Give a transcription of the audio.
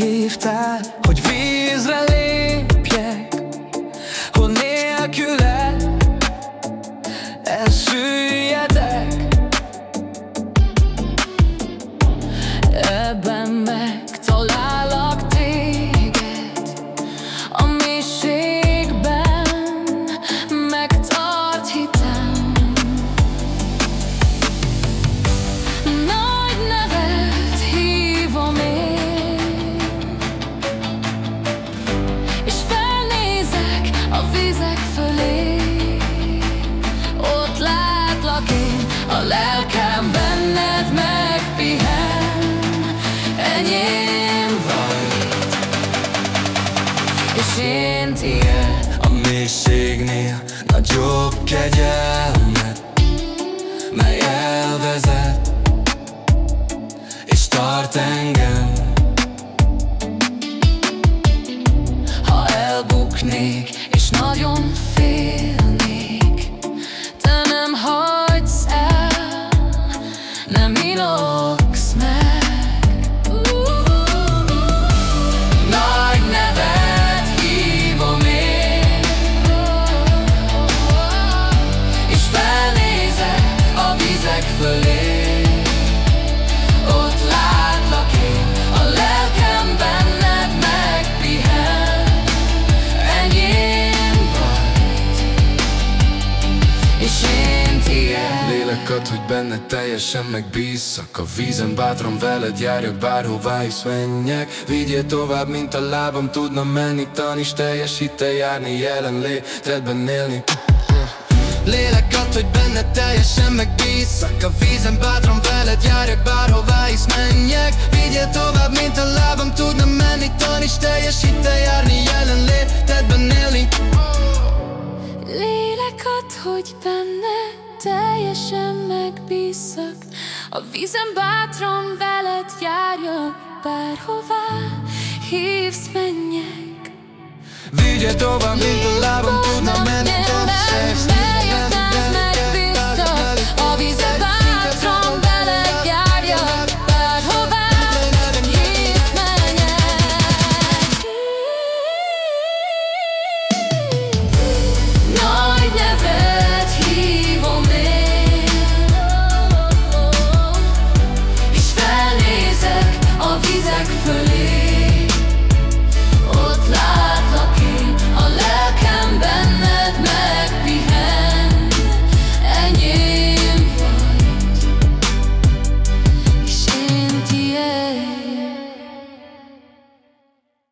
keep that És én tiéd. A mélységnél nagyobb kegyelmet Mely elvezet És tart engem. Ha elbuknék, és nagyon félnék Te nem hagysz el, nem inogsz vizek fölé. Ott látlak én, a lelkem benned megpihen. Enyém vagy, és én tiéd. Lélek ad, hogy benned teljesen megbízzak. A vízen bátran veled járjak, bárhová is menjek. Vigyél tovább, mint a lábam tudna menni. Taníts teljes hittel járni, jelenlétedben élni Lélek ad, hogy benned teljesen megbízzak A vízen bátran veled járjak, bárhová is menjek. Vigyél tovább, mint a lábam tudna menni. Taníts teljes hittel járni, jelenlétedben élni. Lélek ad, hogy benne teljesen megbízzak A vízen bátran veled járjak Bárhová hívsz, menjek. Vigyél tovább, mint a lábam tudna menni Taníts